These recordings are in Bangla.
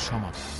সমাধান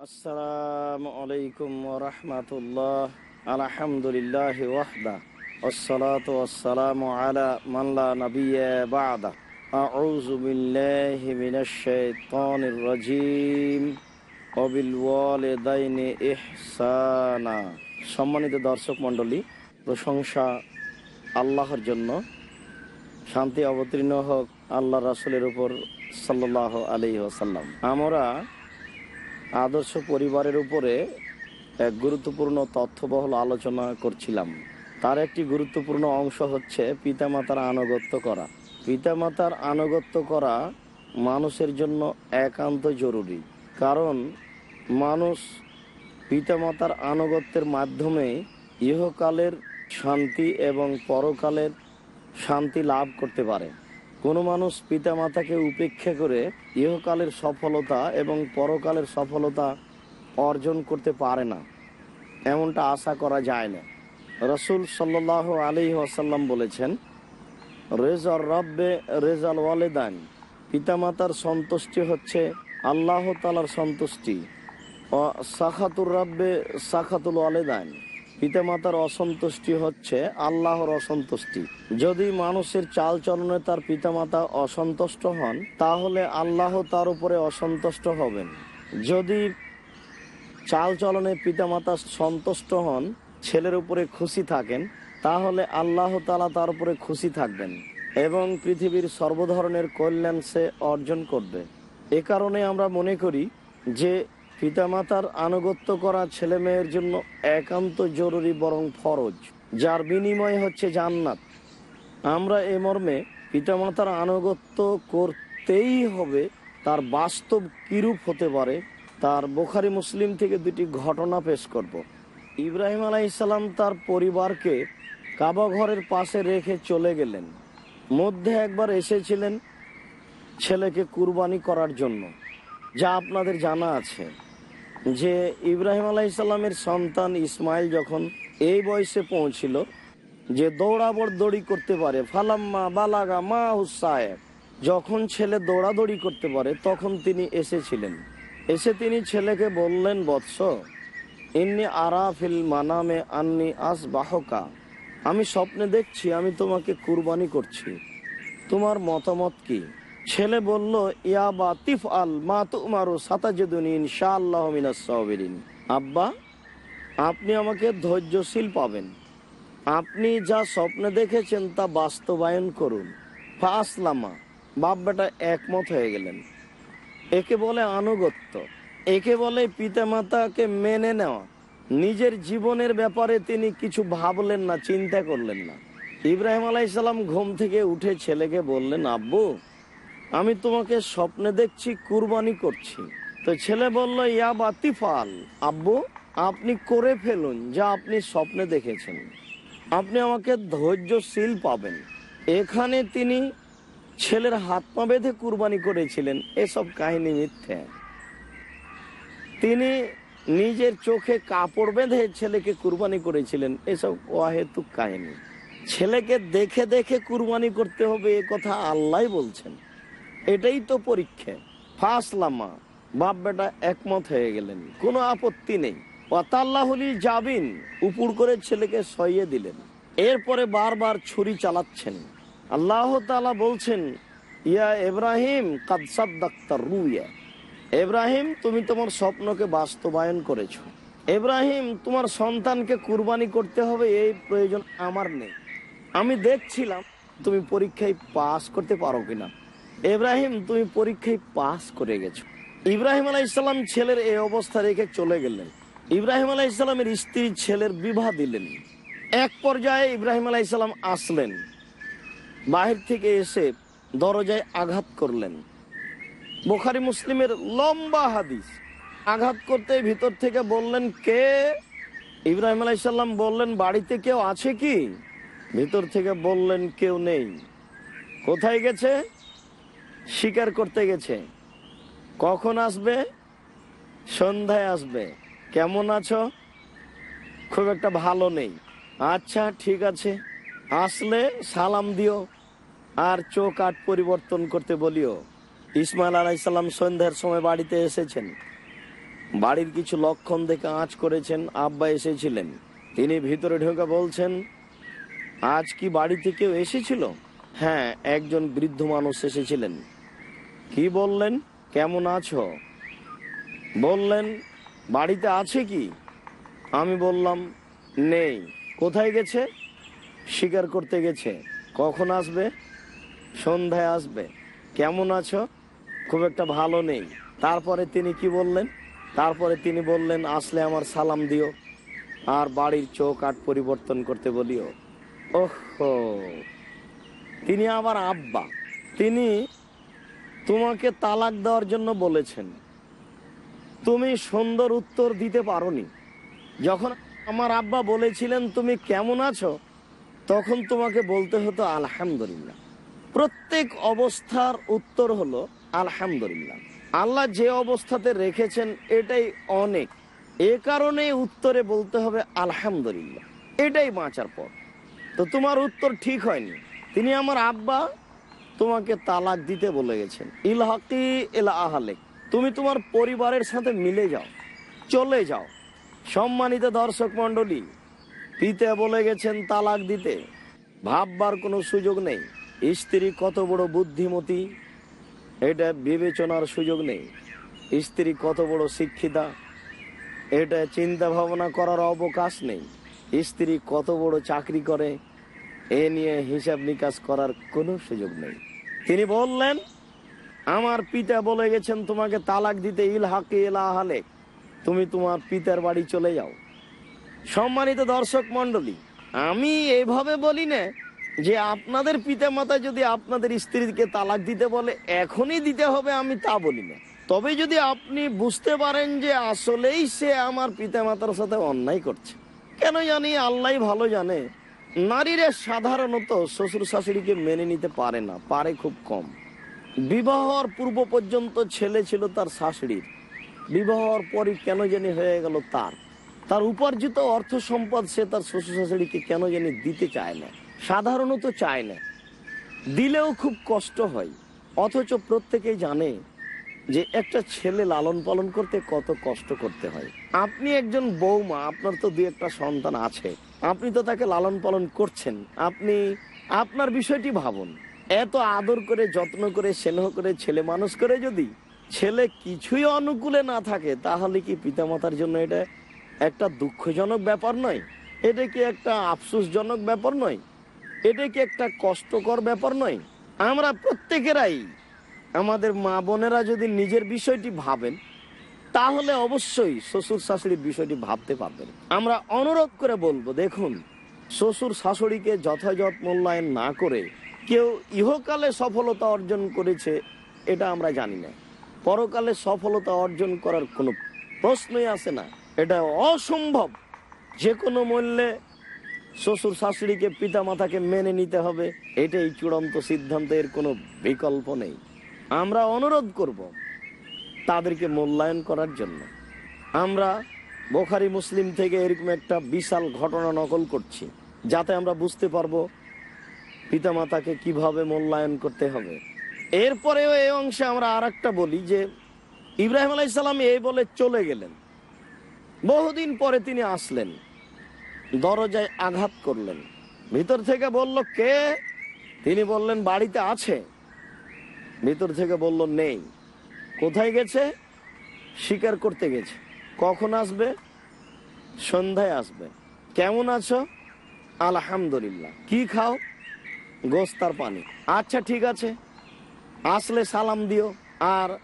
আসসালামু আলাইকুম রহমতুল্লাহ আলহামদুলিল্লাহ ওয়াহদা والصلاة والسلام على من لا نبي بعده أعوذ بالله من الشيطان الرجيم وبالوالدين إحسانا সম্মানিত দর্শক মণ্ডলী প্রশংসা আল্লাহর জন্য শান্তি অবতীর্ণ হোক আল্লাহ রাসুলের উপর সাল্লাহ আলি ওসাল্লাম আমরা আদর্শ পরিবারের উপরে এক গুরুত্বপূর্ণ তথ্যবহল আলোচনা করছিলাম। তার একটি গুরুত্বপূর্ণ অংশ হচ্ছে পিতামাতার আনুগত্য করা। পিতামাতার আনুগত্য করা মানুষের জন্য একান্ত জরুরি। কারণ মানুষ পিতামাতার আনুগত্যের মাধ্যমে ইহকালের শান্তি এবং পরকালের শান্তি লাভ করতে পারে। কোনো মানুষ পিতামাতাকে উপেক্ষা করে ইহকালের সফলতা এবং পরকালের সফলতা অর্জন করতে পারে না। এমনটা আশা করা যায় না। রসুল সাল্লাহ আলী আসাল্লাম বলেছেন, রেজার রব্বে রেজাল ওয়ালেদান। পিতামাতার সন্তুষ্টি হচ্ছে আল্লাহ তালার সন্তুষ্টি। সাখাতুর রব্বে সাখাতুল ওয়ালেদান। পিতামাতার অসন্তুষ্টি হচ্ছে আল্লাহর অসন্তুষ্টি। যদি মানুষের চাল চলনে তার পিতামাতা অসন্তুষ্ট হন, তাহলে আল্লাহ তার উপরে অসন্তুষ্ট হবেন। যদি চাল চলনে পিতামাতা সন্তুষ্ট হন, ছেলের উপরে খুশি থাকেন, তাহলে আল্লাহ তালা তার উপরে খুশি থাকবেন এবং পৃথিবীর সর্বধরনের কল্যাণ সে অর্জন করবে। এ কারণে আমরা মনে করি যে পিতামাতার আনুগত্য করা ছেলে মেয়ের জন্য একান্ত জরুরি বরং ফরজ, যার বিনিময় হচ্ছে জান্নাত। আমরা এ মর্মে পিতামাতার আনুগত্য করতেই হবে, তার বাস্তব কিরূপ হতে পারে, তার বোখারি মুসলিম থেকে দুটি ঘটনা পেশ করব। ইব্রাহিম আলাইসাল্লাম তার পরিবারকে কাবা ঘরের পাশে রেখে চলে গেলেন। মধ্যে একবার এসেছিলেন ছেলেকে কুরবানি করার জন্য, যা আপনাদের জানা আছে। যে ইব্রাহিম আলাইসাল্লামের সন্তান ইসমাইল যখন এই বয়সে পৌঁছিল, যে দৌড়াবড় দড়ি করতে পারে, ফালাম্মা বালাগা মা হুসায়েব যখন ছেলে দৌড়াদৌড়ি করতে পারে, তখন তিনি এসেছিলেন। এসে তিনি ছেলেকে বললেন, বৎস, ইন্নি আরাফিল মানামে আন্নি আস বাহকা আমি স্বপ্নে দেখছি, আমি তোমাকে কুরবানি করছি। তোমার মতামত কি? ছেলে বলল, ইয়া বা তিফ আল মা তুমারু সাতাজেদুনি ইনশাআল্লাহ মিনাসবিরিন আব্বা, আপনি আমাকে ধৈর্যশীল পাবেন। আপনি যা স্বপ্নে দেখেছেন তা বাস্তবায়ন করুন। ফাসলামা বাপ বেটা একমত হয়ে গেলেন। একে বলে আনুগত্য, একে বলে পিতামাতাকে মেনে নেওয়া। নিজের জীবনের ব্যাপারে তিনি কিছু ভাবলেন না, চিন্তা করলেন না। ইব্রাহিম আলাইসাল্লাম ঘুম থেকে উঠে ছেলেকে বললেন, আব্বু আমি তোমাকে স্বপ্নে দেখছি, কুরবানি করছি। তো ছেলে বলল, ইয়া বাতিফাল, আব্বু, আপনি করে ফেলুন যা আপনি স্বপ্নে দেখেছেন। আপনি আমাকে ধৈর্যশীল পাবেন। এখানে তিনি ছেলের হাত পা বেঁধে কুরবানি করেছিলেন, এসব কাহিনী মিথ্যে। তিনি নিজের চোখে কাপড় বেঁধে ছেলেকে কুরবানি করেছিলেন, এসব অহেতুক কাহিনী। ছেলেকে দেখে দেখে কুরবানি করতে হবে, এ কথা আল্লাহ বলছেন। এটাই তো পরীক্ষা। ফাসলামা বাপ বেটা একমত হয়ে গেলেন। কোনো আপত্তি নেই। ওয়াতাল্লাহুলি যাবিন উপুর করে ছেলেকে সইয়ে দিলেন। এরপরে বারবার ছুরি চালাচ্ছেন। আল্লাহ তাআলা বলছেন, ইয়া ইব্রাহিম কাদসাদ ডাক্তার রুইয়া। এব্রাহিম তুমি তোমার স্বপ্নকে বাস্তবায়ন করেছ। এব্রাহিম তোমার সন্তানকে কুরবানি করতে হবে, এই প্রয়োজন আমার নেই। আমি দেখছিলাম তুমি পরীক্ষায় পাস করতে পারো কিনা। এব্রাহিম তুমি পরীক্ষায় পাস করে গেছো। ইব্রাহিম আলাইসাল্লাম ছেলের এই অবস্থা রেখে চলে গেলেন। ইব্রাহিম আলাইসাল্লামের স্ত্রী ছেলের বিবাহ দিলেন। এক পর্যায়ে ইব্রাহিম আলাইসাল্লাম আসলেন। বাহির থেকে এসে দরজায় আঘাত করলেন। বোখারি মুসলিমের লম্বা হাদিস। আঘাত করতে ভিতর থেকে বললেন, কে? ইব্রাহিম আলাইসাল্লাম বললেন, বাড়িতে কেউ আছে কি? ভিতর থেকে বললেন, কেউ নেই। কোথায় গেছে? শিকার করতে গেছে। কখন আসবে? সন্ধ্যায় আসবে। কেমন আছো? খুব একটা ভালো নেই। আচ্ছা ঠিক আছে। আসলে সালাম দিও আর চোখ আট পরিবর্তন করতে বলিও। ইসমাইল আলাইসাল্লাম সন্ধ্যার সময় বাড়িতে এসেছেন। বাড়ির কিছু লক্ষণ দেখে আঁচ করেছেন। আব্বা এসেছিলেন। তিনি ভিতরে ঢুকে বলছেন, আজ কি বাড়িতে কেউ এসেছিল? হ্যাঁ একজন বৃদ্ধ মানুষ এসেছিলেন। কি বললেন? কেমন আছো? বললেন, বাড়িতে আছে কি? আমি বললাম, নেই। কোথায় গেছে? শিকার করতে গেছে। কখন আসবে? সন্ধ্যায় আসবে। কেমন আছো? খুব একটা ভালো নেই। তারপরে তিনি কি বললেন? তারপরে তিনি বললেন, আসলে আমার সালাম দিও আর বাড়ির চোখ আট পরিবর্তন করতে বলিও। ওহো! তিনি আবার আব্বা। তিনি তোমাকে তালাক দেওয়ার জন্য বলেছেন। তুমি সুন্দর উত্তর দিতে পারোনি। যখন আমার আব্বা বলেছিলেন, তুমি কেমন আছো? তখন তোমাকে বলতে হতো, আলহামদুলিল্লাহ। প্রত্যেক অবস্থার উত্তর হলো, আলহামদুলিল্লাহ। আল্লাহ যে অবস্থাতে রেখেছেন, এটাই অনেক। এ কারণে উত্তরে বলতে হবে, আলহামদুলিল্লাহ। এটাই বাঁচার পর তো তোমার উত্তর ঠিক হয়নি। তিনি আমার আব্বা তোমাকে তালাক দিতে বলে গেছেন। ইলহাকি এলা আহালেক তুমি তোমার পরিবারের সাথে মিলে যাও, চলে যাও। সম্মানিত দর্শক মন্ডলী পিতে বলে গেছেন তালাক দিতে। ভাববার কোনো সুযোগ নেই। স্ত্রী কত বড় বুদ্ধিমতী, এটা বিবেচনার সুযোগ নেই। স্ত্রী কত বড় শিক্ষিতা, এটা চিন্তা ভাবনা করার অবকাশ নেই। স্ত্রী কত বড় চাকরি করে, এ নিয়ে হিসাব নিকাশ করার কোনো সুযোগ নেই। তিনি বললেন, আমার পিতা বলে গেছেন তোমাকে তালাক দিতে ইল হাকে এলাহালে তুমি তোমার পিতার বাড়ি চলে যাও। সম্মানিত দর্শক মন্ডলী আমি এইভাবে বলি না যে আপনাদের পিতা মাতা যদি আপনাদের স্ত্রীকে তালাক দিতে বলে, এখনই দিতে হবে, আমি তা বলি না। তবে যদি আপনি বুঝতে পারেন যে আসলেই সে আমার পিতা মাতার সাথে অন্যায় করছে, কেন জানি আল্লাহ ভালো জানে নারীরা সাধারণত শ্বশুর শাশুড়িকে মেনে নিতে পারে না, পারে খুব কম। বিবাহর পূর্ব পর্যন্ত ছেলে ছিল তার শাশুড়ির। বিবাহর পরই কেন জানি হয়ে গেল তার। তার উপার্জিত অর্থ সম্পদ সে তার শ্বশুর শাশুড়িকে কেন জানি দিতে চায় না, সাধারণত চায় না। দিলেও খুব কষ্ট হয়, অথচ প্রত্যেকেই জানে যে একটা ছেলে লালন পালন করতে কত কষ্ট করতে হয়। আপনি একজন বৌমা, আপনার তো দু একটা সন্তান আছে আপনি তো তাকে লালন পালন করছেন। আপনি, আপনার বিষয়টি ভাবুন। এত আদর করে, যত্ন করে, স্নেহ করে, ছেলে মানুষ করে যদি ছেলে কিছুই অনুকূলে না থাকে, তাহলে কি পিতামাতার জন্য এটা একটা দুঃখজনক ব্যাপার নয়? এটা কি একটা আফসোসজনক ব্যাপার নয়? এটা কি একটা কষ্টকর ব্যাপার নয়? আমরা প্রত্যেকেরাই, আমাদের মা বোনেরা যদি নিজের বিষয়টি ভাবেন তাহলে অবশ্যই শ্বশুর শাশুড়ির বিষয়টি ভাবতে পারবেন। আমরা অনুরোধ করে বলব, দেখুন, শ্বশুর শাশুড়িকে যথাযথ মূল্যায়ন না করে কেউ ইহকালে সফলতা অর্জন করেছে, এটা আমরা জানি না। পরকালে সফলতা অর্জন করার কোনো প্রশ্নই আসে না। এটা অসম্ভব। যে কোনো মূল্যে শ্বশুর শাশুড়িকে পিতা মাতাকে মেনে নিতে হবে, এটাই চূড়ান্ত সিদ্ধান্তের কোনো বিকল্প নেই। আমরা অনুরোধ করব তাদেরকে মূল্যায়ন করার জন্য। আমরা বোখারি, মুসলিম থেকে এরকম একটা বিশাল ঘটনা নকল করছি, যাতে আমরা বুঝতে পারব পিতামাতাকে কীভাবে মূল্যায়ন করতে হবে। এরপরেও এই অংশে আমরা আর বলি যে, ইব্রাহিম আলাইসাল্লাম এই বলে চলে গেলেন। বহুদিন পরে তিনি আসলেন, দরজায় আঘাত করলেন। ভিতর থেকে বলল, কে? তিনি বললেন, বাড়িতে আছে। ভিতর থেকে বলল, নেই। কোথায় গেছে? শিকার করতে গেছে। কখন আসবে? সন্ধ্যায় আসবে। কেমন আছো? আলহামদুলিল্লাহ। কি খাও? গোস্তার পানি। আচ্ছা ঠিক আছে। আসলে সালাম দিও। আর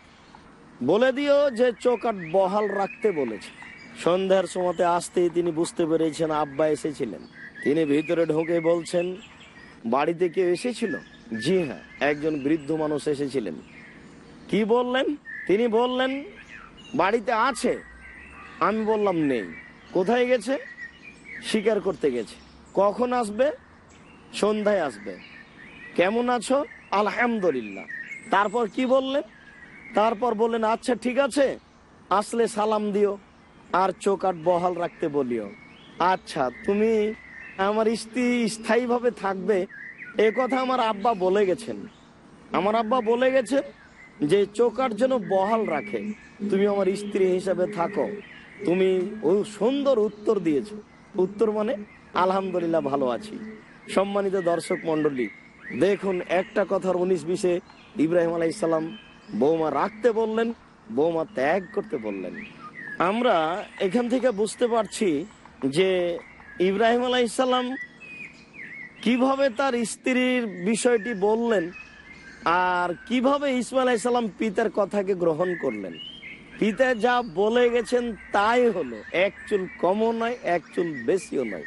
বলে দিও যে চোকাট বহাল রাখতে বলেছে। সন্ধ্যার সময়তে আসতেই তিনি বুঝতে পেরেছেন আব্বা এসেছিলেন। তিনি ভিতরে ঢোকে বলছেন, বাড়িতে কেউ এসেছিল? জি হ্যাঁ একজন বৃদ্ধ মানুষ এসেছিলেন। কি বললেন? তিনি বললেন, বাড়িতে আছে। আমি বললাম, নেই। কোথায় গেছে? শিকার করতে গেছে। কখন আসবে? সন্ধ্যায় আসবে। কেমন আছো? আলহামদুলিল্লাহ। তারপর কি বললেন? তারপর বললেন আচ্ছা ঠিক আছে। আসলে সালাম দিও আর চোখ আট বহাল রাখতে বলিও। আচ্ছা তুমি আমার স্ত্রী স্থায়ীভাবে থাকবে? এ কথা আমার আব্বা বলে গেছেন। আমার আব্বা বলে গেছে যে চোকার যেন বহাল রাখে। তুমি আমার স্ত্রী হিসাবে থাকো। তুমি ও সুন্দর উত্তর দিয়েছ। উত্তর মানে আলহামদুলিল্লাহ ভালো আছি। সম্মানিত দর্শক মন্ডলী দেখুন একটা কথার উনিশ বিশে ইব্রাহিম আলাইসাল্লাম বৌমা রাখতে বললেন, বৌমা ত্যাগ করতে বললেন। আমরা এখান থেকে বুঝতে পারছি যে ইব্রাহিম আলাইসাল্লাম কীভাবে তার স্ত্রীর বিষয়টি বললেন আর কীভাবে ইসমাইল আলাইসাল্লাম পিতার কথাকে গ্রহণ করলেন? পিতা যা বলে গেছেন তাই হলো। এক চুল কমও নয়, এক চুল বেশিও নয়।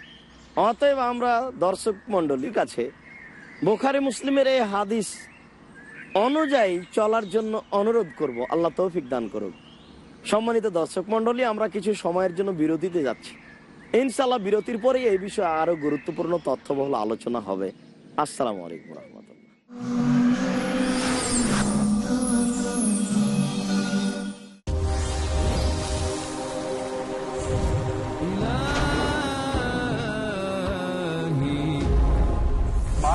অতএব আমরা দর্শক মন্ডলীর কাছে বোখারি মুসলিমের এই হাদিস অনুযায়ী চলার জন্য অনুরোধ করব। আল্লাহ তৌফিক দান করুক। সম্মানিত দর্শক মন্ডলী আমরা কিছু সময়ের জন্য বিরতিতে যাচ্ছি। ইনশাল্লাহ বিরতির পরে এই বিষয়ে আরও গুরুত্বপূর্ণ তথ্যবহুল আলোচনা হবে। আসসালামু আলাইকুম রহমতুল্লাহ।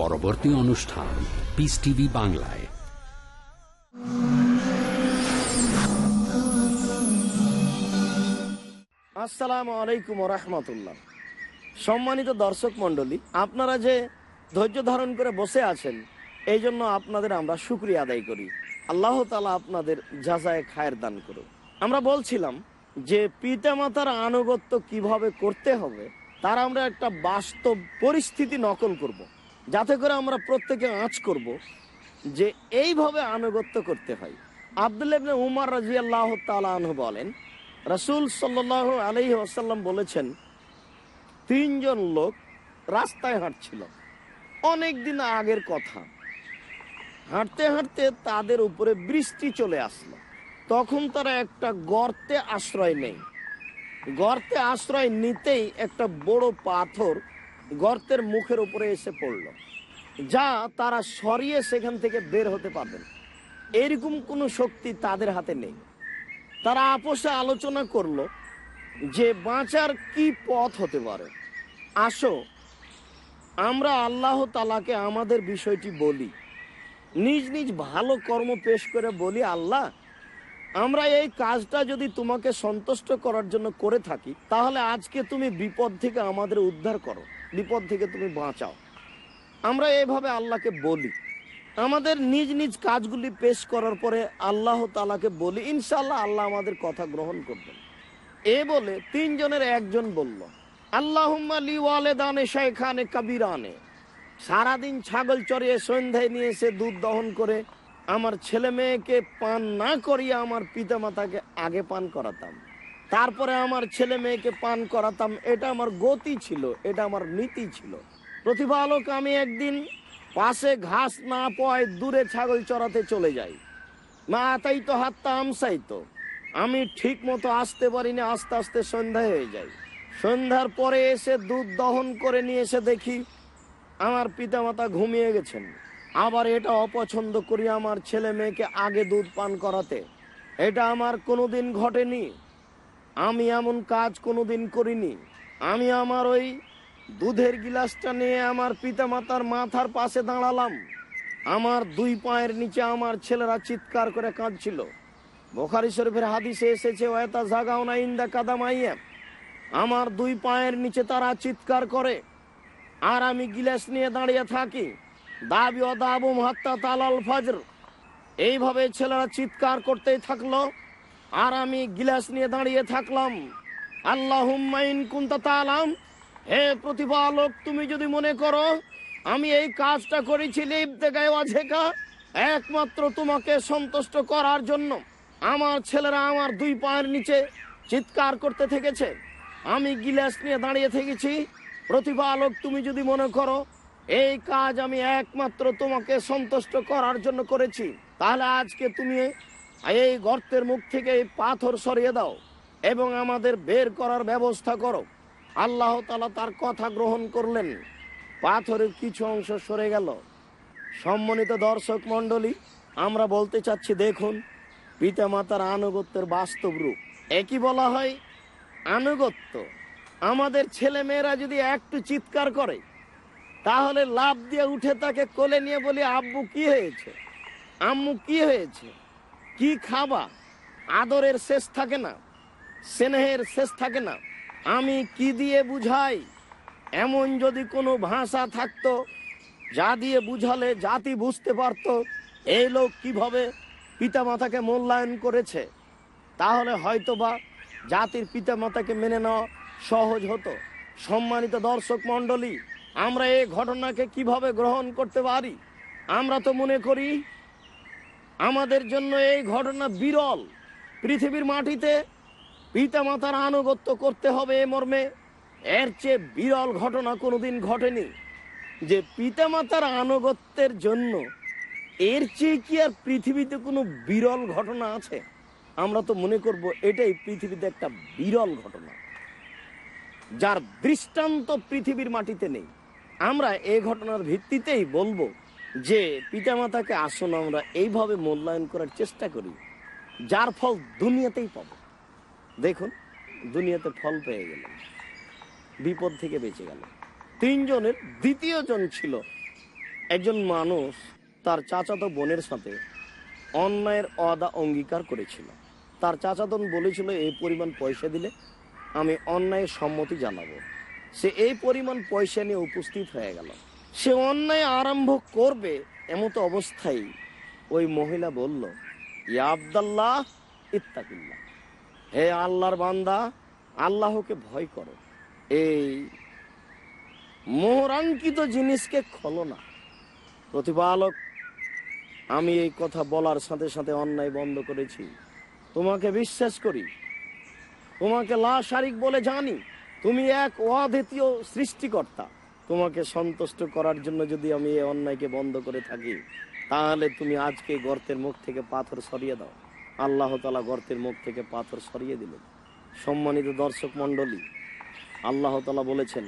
পরবর্তী অনুষ্ঠান পিস টিভি বাংলায়। আসসালামু আলাইকুম রহমতুল্লাহ। সম্মানিত দর্শক মণ্ডলী, আপনারা যে ধৈর্য ধারণ করে বসে আছেন, এই জন্য আপনাদের আমরা শুক্রিয়া আদায় করি। আল্লাহ তালা আপনাদের যাচায় খায়ের দান করুক। আমরা বলছিলাম যে পিতামাতার আনুগত্য কীভাবে করতে হবে, তার আমরা একটা বাস্তব পরিস্থিতি নকল করব। যাতে করে আমরা প্রত্যেকে আঁচ করব যে এইভাবে আনুগত্য করতে হয়। আবদুল্লাবনে উমার রাজি আল্লাহ তালু বলেন, রসুল সাল্লাহ আলহি আসাল্লাম বলেছেন, তিনজন লোক রাস্তায় হাঁটছিল। অনেক দিন আগের কথা। হাঁটতে হাঁটতে তাদের উপরে বৃষ্টি চলে আসলো। তখন তারা একটা গর্তে আশ্রয় নেই গর্তে আশ্রয় নিতেই একটা বড় পাথর গর্তের মুখের উপরে এসে পড়ল। যা তারা সরিয়ে সেখান থেকে বের হতে পারবেন। এরকম কোনো শক্তি তাদের হাতে নেই। তারা আপোষে আলোচনা করল যে বাঁচার কি পথ হতে পারে। আসো, আমরা আল্লাহ তালাকে আমাদের বিষয়টি বলি। নিজ নিজ ভালো কর্ম পেশ করে বলি, আল্লাহ, আমরা এই কাজটা যদি তোমাকে সন্তুষ্ট করার জন্য করে থাকি, তাহলে আজকে তুমি বিপদ থেকে আমাদের উদ্ধার করো। বিপদ থেকে তুমি বাঁচাও। আমরা এইভাবে আল্লাহকে বলি। আমাদের নিজ নিজ কাজগুলি পেশ করার পরে আল্লাহ তালাকে বলি ইনশাল্লাহ আল্লাহ আমাদের কথা গ্রহণ করবেন। এ বলে তিনজনের একজন বলল ওয়ালেদানে সারাদিন ছাগল চড়িয়ে সন্ধ্যায় নিয়ে এসে দুধ দহন করে আমার ছেলে মেয়েকে পান না করিয়ে আমার পিতামাতাকে আগে পান করাতাম। তারপরে আমার ছেলে মেয়েকে পান করাতাম, এটা আমার গতি ছিল, এটা আমার নীতি ছিল। প্রতিপালক, আমি একদিন পাশে ঘাস না পায় দূরে ছাগল চড়াতে চলে যাই। মা, তাই তো হাতটা আমসাই তো। আমি ঠিক মতো আসতে পারিনি, আস্তে আস্তে সন্ধ্যা হয়ে যায়। সন্ধ্যার পরে এসে দুধ দহন করে নিয়ে এসে দেখি আমার পিতামাতা ঘুমিয়ে গেছেন। আবার এটা অপছন্দ করি আমার ছেলে মেয়েকে আগে দুধ পান করাতে। এটা আমার কোনোদিন ঘটেনি। আমি এমন কাজ কোনোদিন করিনি। আমি আমার ওই দুধের গিলাসটা নিয়ে আমার পিতামাতার মাথার পাশে দাঁড়ালাম। আমার দুই পায়ের নিচে আমার ছেলেরা চিৎকার করে কাঁদছিল। বোখারি শরীফের হাদিসে এসেছে ওয়েতা জাগাও না ইন্দা কাদামাইয়া। আমার দুই পায়ের নিচে তারা চিৎকার করে, আর আমি গিলাস নিয়ে দাঁড়িয়ে থাকি। দাবি অদাবু হাত্তা তালাল ফজর। এইভাবে ছেলেরা চিৎকার করতেই থাকল। আর আমি গিলাস নিয়ে দাঁড়িয়ে থাকলাম। আল্লাহ তালাম হে প্রতিপালক, তুমি যদি মনে করো, আমি এই কাজটা করেছি একমাত্র তোমাকে সন্তুষ্ট করার জন্য। আমার ছেলেরা আমার দুই পায়ের নিচে চিৎকার করতে থেকেছে। আমি গিলাস নিয়ে দাঁড়িয়ে থেকেছি। প্রতিপালক, তুমি যদি মনে করো, এই কাজ আমি একমাত্র তোমাকে সন্তুষ্ট করার জন্য করেছি, তাহলে আজকে তুমি এই গর্তের মুখ থেকে এই পাথর সরিয়ে দাও এবং আমাদের বের করার ব্যবস্থা করো। আল্লাহ তালা তার কথা গ্রহণ করলেন। পাথরের কিছু অংশ সরে গেল। সম্মানিত দর্শক মণ্ডলী, আমরা বলতে চাচ্ছি, দেখুন, পিতামাতার আনুগত্যের বাস্তব রূপ। একই বলা হয়? আনুগত্য। আমাদের ছেলে মেয়েরা যদি একটু চিৎকার করে, তাহলে লাভ দিয়ে উঠে তাকে কোলে নিয়ে বলি, আব্বু, কি হয়েছে? আম্মু, কি হয়েছে? কি খাবা? আদরের শেষ থাকে না, স্নেহের শেষ থাকে না। আমি কি দিয়ে বুঝাই? এমন যদি কোনো ভাষা থাকতো, যা দিয়ে বুঝালে জাতি বুঝতে পারতো, এই লোক কীভাবে পিতামাতাকে মূল্যায়ন করেছে? তাহলে হয়তোবা জাতির পিতামাতাকে মেনে নেওয়া সহজ হতো। সম্মানিত দর্শক মণ্ডলী, আমরা এই ঘটনাকে কীভাবে গ্রহণ করতে পারি? আমরা তো মনে করি আমাদের জন্য এই ঘটনা বিরল। পৃথিবীর মাটিতে পিতামাতার আনুগত্য করতে হবে এ মর্মে। এর চেয়ে বিরল ঘটনা কোনোদিন ঘটেনি যে পিতামাতার আনুগত্যের জন্য এর চেয়ে কি আর পৃথিবীতে কোনো বিরল ঘটনা আছে? আমরা তো মনে করব এটাই পৃথিবীতে একটা বিরল ঘটনা। যার দৃষ্টান্ত পৃথিবীর মাটিতে নেই। আমরা এই ঘটনার ভিত্তিতেই বলব যে পিতামাতাকে আসুন আমরা এইভাবে মূল্যায়ন করার চেষ্টা করি, যার ফল দুনিয়াতেই পাব। দেখুন, দুনিয়াতে ফল পেয়ে গেল, বিপদ থেকে বেঁচে গেল। তিনজনের দ্বিতীয় জন ছিল। একজন মানুষ তার চাচাতো বোনের সাথে অন্যায়ের অদা অঙ্গীকার করেছিল। তার চাচাতন বলেছিল এই পরিমাণ পয়সা দিলে আমি অন্যায়ের সম্মতি জানাব। সে এই পরিমাণ পয়সা নিয়ে উপস্থিত হয়ে গেল। সে অন্যায় আরম্ভ করবে এমতো অবস্থায় ওই মহিলা বলল, ইয়া আবদাল্লাহ, ইত্তাকিল্লাহ। হে আল্লাহর বান্দা, আল্লাহকে ভয় করো। এই মোহরাঙ্কিত জিনিসকে খলো না। প্রতিপালক, আমি এই কথা বলার সাথে সাথে অন্যায় বন্ধ করেছি। তোমাকে বিশ্বাস করি। তোমাকে লা শারিক বলে জানি। তুমি এক অদ্বিতীয় সৃষ্টিকর্তা। তোমাকে সন্তুষ্ট করার জন্য যদি আমি এই অন্যায়কে বন্ধ করে থাকি, তাহলে তুমি আজকে গর্তের মুখ থেকে পাথর সরিয়ে দাও। আল্লাহ তালা গর্তের মুখ থেকে পাথর সরিয়ে দিলেন। সম্মানিত দর্শক মণ্ডলী, আল্লাহ তালা বলেছেন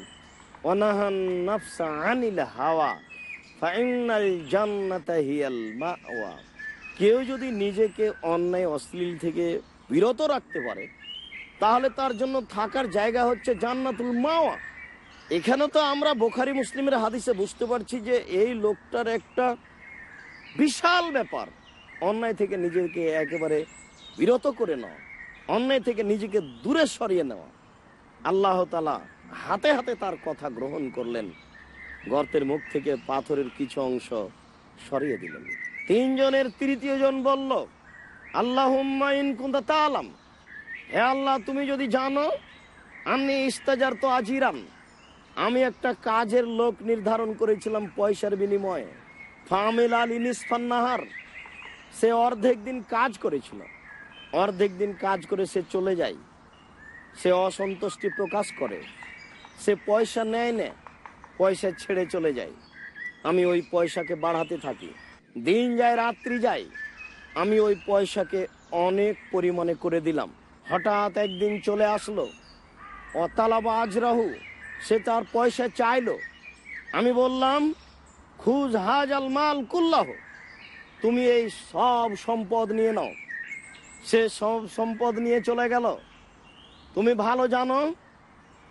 নাফসা হাওয়া কেউ যদি নিজেকে অন্যায় অশ্লীল থেকে বিরত রাখতে পারে, তাহলে তার জন্য থাকার জায়গা হচ্ছে জান্নাতুল মাওয়া। এখানে তো আমরা বোখারি মুসলিমের হাদিসে বুঝতে পারছি যে এই লোকটার একটা বিশাল ব্যাপার। অন্যায় থেকে নিজেকে একেবারে বিরত করে নেওয়া, অন্যায় থেকে নিজেকে দূরে সরিয়ে নেওয়া। আল্লাহ তালা হাতে হাতে তার কথা গ্রহণ করলেন, গর্তের মুখ থেকে পাথরের কিছু অংশ সরিয়ে দিলেন। তিনজনের তৃতীয় জন বলল আল্লাহ তালাম হে আল্লাহ তুমি যদি জানো আমি ইস্তাজার তো আজিরান আমি একটা কাজের লোক নির্ধারণ করেছিলাম পয়সার বিনিময়ে। ফামেল আলী নিসফান্নাহার, সে অর্ধেক দিন কাজ করেছিল। অর্ধেক দিন কাজ করে সে চলে যায়। সে অসন্তুষ্টি প্রকাশ করে। সে পয়সা নেয় না, পয়সা ছেড়ে চলে যায়। আমি ওই পয়সাকে বাড়াতে থাকি। দিন যায়, রাত্রি যায়। আমি ওই পয়সাকে অনেক পরিমাণে করে দিলাম। হঠাৎ একদিন চলে আসলো, অতালাবা আজরাহু। সে তার পয়সা চাইলো। আমি বললাম, খুজ হাজ আল মাল কুল্লাহ। তুমি এই সব সম্পদ নিয়ে নাও। সে সব সম্পদ নিয়ে চলে গেল। তুমি ভালো জানো,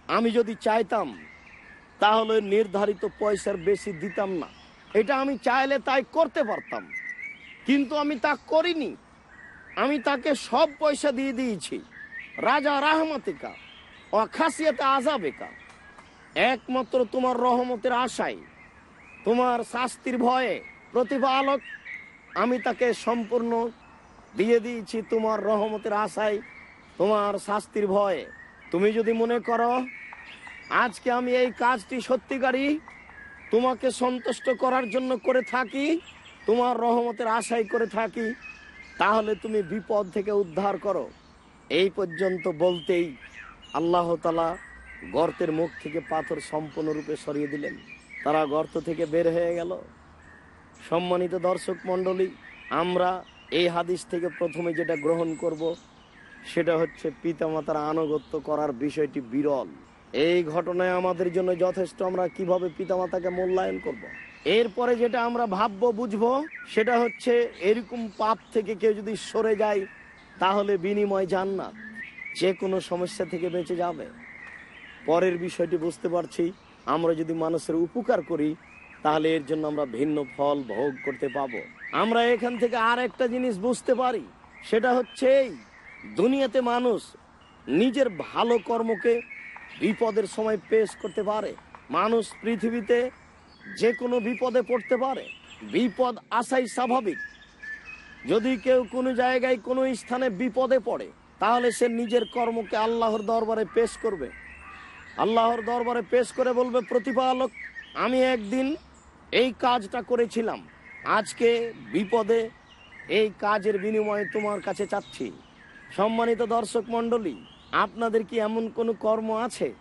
আমি যদি চাইতাম, তাহলে নির্ধারিত পয়সার বেশি দিতাম না। এটা আমি চাইলে তাই করতে পারতাম। কিন্তু আমি তা করিনি। আমি তাকে সব পয়সা দিয়ে দিয়েছি। রাজা রাহমাতিকা অখাসিয়াতে আজাবেকা একমাত্র তোমার রহমতের আশায়, তোমার শাস্তির ভয়ে প্রতিপালক, আমি তাকে সম্পূর্ণ দিয়ে দিয়েছি তোমার রহমতের আশায়, তোমার শাস্তির ভয়ে। তুমি যদি মনে করো, আজকে আমি এই কাজটি সত্যিকারই তোমাকে সন্তুষ্ট করার জন্য করে থাকি, তোমার রহমতের আশাই করে থাকি, তাহলে তুমি বিপদ থেকে উদ্ধার করো। এই পর্যন্ত বলতেই আল্লাহ তালা গর্তের মুখ থেকে পাথর সম্পূর্ণরূপে সরিয়ে দিলেন। তারা গর্ত থেকে বের হয়ে গেল। সম্মানিত দর্শক মণ্ডলী, আমরা এই হাদিস থেকে প্রথমে যেটা গ্রহণ করব, সেটা হচ্ছে পিতামাতার আনুগত্য করার বিষয়টি বিরল। এই ঘটনায় আমাদের জন্য যথেষ্ট। আমরা কীভাবে পিতামাতাকে মূল্যায়ন করব। এরপরে যেটা আমরা ভাববো, বুঝব, সেটা হচ্ছে এরকম পাপ থেকে কেউ যদি সরে যায়, তাহলে বিনিময় জান্নাত। যে কোনো সমস্যা থেকে বেঁচে যাবে। পরের বিষয়টি বুঝতে পারছি। আমরা যদি মানুষের উপকার করি, তাহলে এর জন্য আমরা ভিন্ন ফল ভোগ করতে পাবো। আমরা এখান থেকে আর একটা জিনিস বুঝতে পারি। সেটা হচ্ছে এই, দুনিয়াতে মানুষ নিজের ভালো কর্মকে বিপদের সময় পেশ করতে পারে। মানুষ পৃথিবীতে যে কোনো বিপদে পড়তে পারে। বিপদ আসাই স্বাভাবিক। যদি কেউ কোনো জায়গায় কোনো স্থানে বিপদে পড়ে, তাহলে সে নিজের কর্মকে আল্লাহর দরবারে পেশ করবে। আল্লাহর দরবারে পেশ করে বলবে, প্রতিপালক, আমি একদিন এই কাজটা করেছিলাম। আজকে বিপদে এই কাজের বিনিময়ে তোমার কাছে চাচ্ছি সম্মানিত দর্শক মণ্ডলী, আপনাদের কি এমন কোনো কর্ম আছে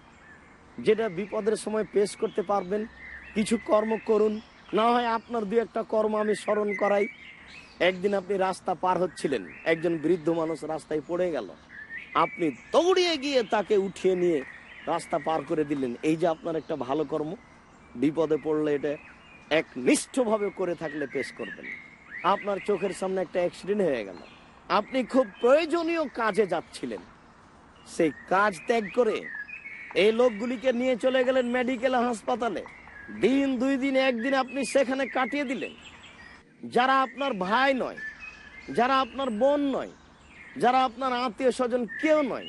যেটা বিপদের সময় পেশ করতে পারবেন? কিছু কর্ম করুন। না হয় আপনার দু একটা কর্ম আমি স্মরণ করাই। একদিন আপনি রাস্তা পার হচ্ছিলেন। একজন বৃদ্ধ মানুষ রাস্তায় পড়ে গেল। আপনি দৌড়িয়ে গিয়ে তাকে উঠিয়ে নিয়ে রাস্তা পার করে দিলেন। এই যে আপনার একটা ভালো কর্ম, বিপদে পড়লে এটা এক নিষ্ঠভাবে করে থাকলে পেশ করবেন। আপনার চোখের সামনে একটা অ্যাক্সিডেন্ট হয়ে গেল। আপনি খুব প্রয়োজনীয় কাজে যাচ্ছিলেন। সেই কাজ ত্যাগ করে এই লোকগুলিকে নিয়ে চলে গেলেন মেডিকেল হাসপাতালে। দিন, দুই দিন, একদিন আপনি সেখানে কাটিয়ে দিলেন। যারা আপনার ভাই নয়, যারা আপনার বোন নয়, যারা আপনার আত্মীয় স্বজন কেউ নয়,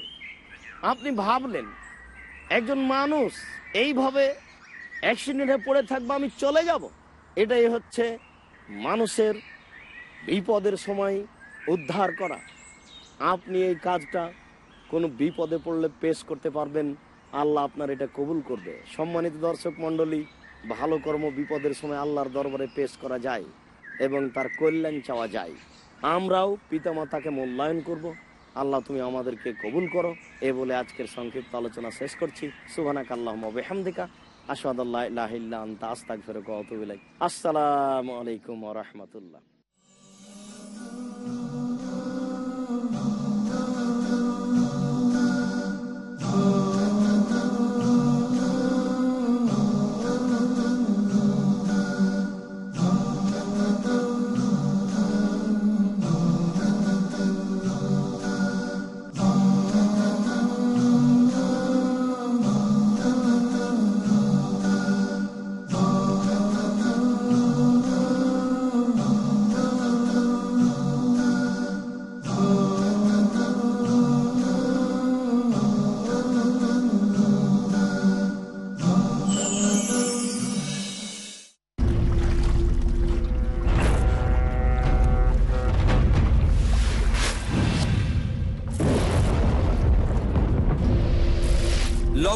আপনি ভাবলেন একজন মানুষ এইভাবে অ্যাক্সিডেন্টে পড়ে থাকবে, আমি চলে যাব। এটাই হচ্ছে মানুষের বিপদের সময় উদ্ধার করা। আপনি এই কাজটা কোনো বিপদে পড়লে পেশ করতে পারবেন। আল্লাহ আপনার এটা কবুল করবে। সম্মানিত দর্শক মণ্ডলী, ভালো কর্ম বিপদের সময় আল্লাহর দরবারে পেশ করা যায় এবং তার কল্যাণ চাওয়া যায়। আমরাও পিতামাতাকে মূল্যায়ন করব। আল্লাহ তুমি আমাদেরকে কবুল করো। এ বলে আজকের সংক্ষিপ্ত আলোচনা শেষ করছি। সুবানাক আল্লাহ বেহামদিকা। আস্তাক ফেরক আসসালামু আলাইকুম রহমতুল্লাহ।